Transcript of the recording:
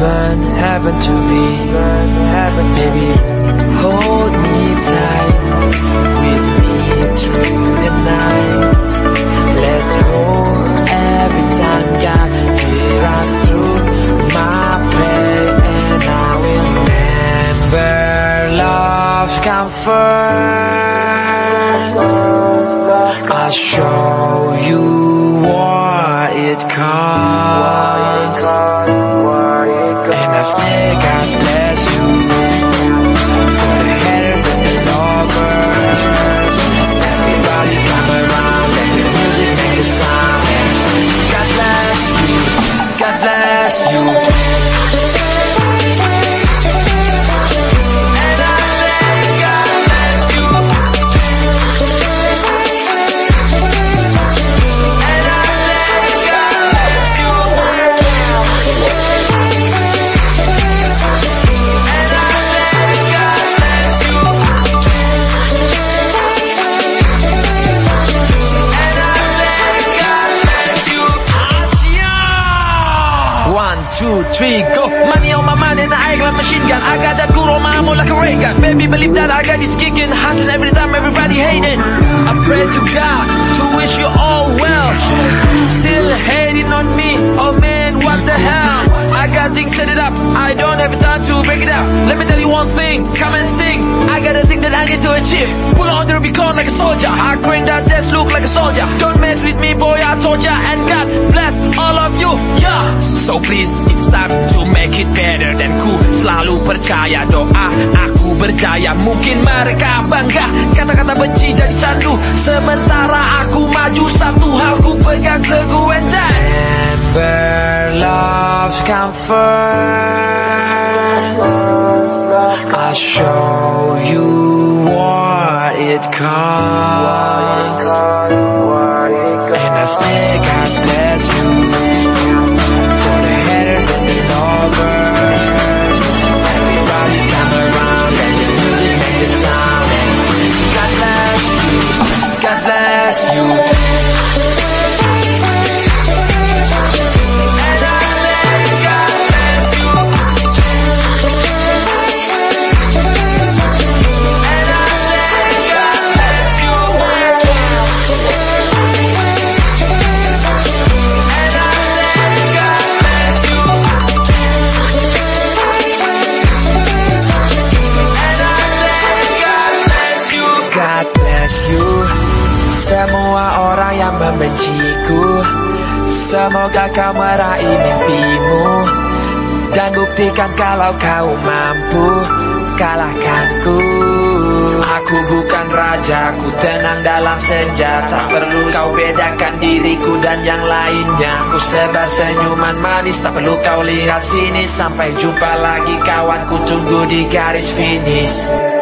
burn heaven to me, happen, baby. Hold me tight, with me through the night. Let's hold every time God lead us through my pain, and I will remember love's comfort. I'll show you. Two, three, go. Money on my mind and I got machine gun. I got that good on my arm like a ray gun. Baby, believe that I got this kicking, hustling every time everybody hating. I pray to God to wish you all well. Still hating on me. Oh man, what the hell? I got things set it up. I don't have time to break it up. Let me tell you one thing. Come and sing. I got a thing that I need to achieve. Pull on the Rubicon like a soldier. I grind that desk look like a soldier. Don't mess with me, boy. I told ya. And God bless all of you. Yeah. Aku berjaya mungkin mereka bangga kata-kata benci jadi candu. Sementara aku maju satu hal ku pegang teguh and I'll show you orang yang membenciku. Semoga kau meraih mimpimu Dan buktikan kalau kau mampu Kalahkanku. Aku bukan raja, ku tenang dalam senja Tak perlu kau bedakan diriku dan yang lainnya. Ku sebar senyuman manis, tak perlu kau lihat sini. Sampai jumpa lagi kawan, ku tunggu di garis finish